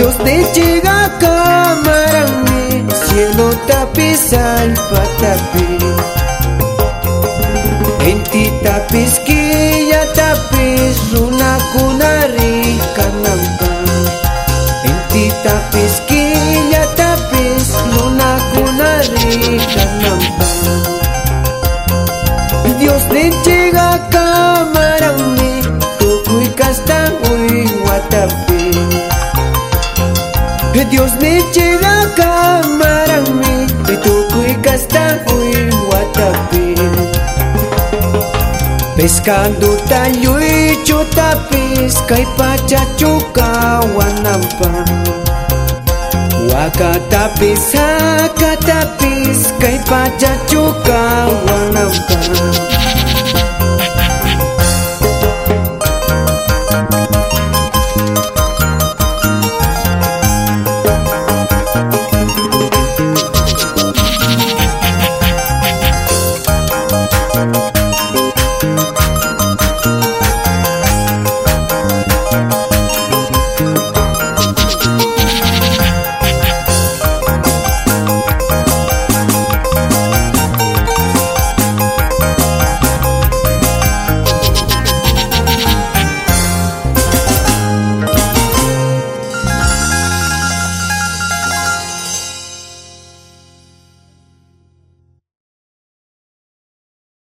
Te llega camarame cielo tapizal patapi Enti tapis ya tapis runa kunari kanampa Enti tapis Dios me llega camarame Tukuy kasta uy watapi Pescando tayo y chutapis Kay pachachuka wanampa Wakatapis hakatapis wanampa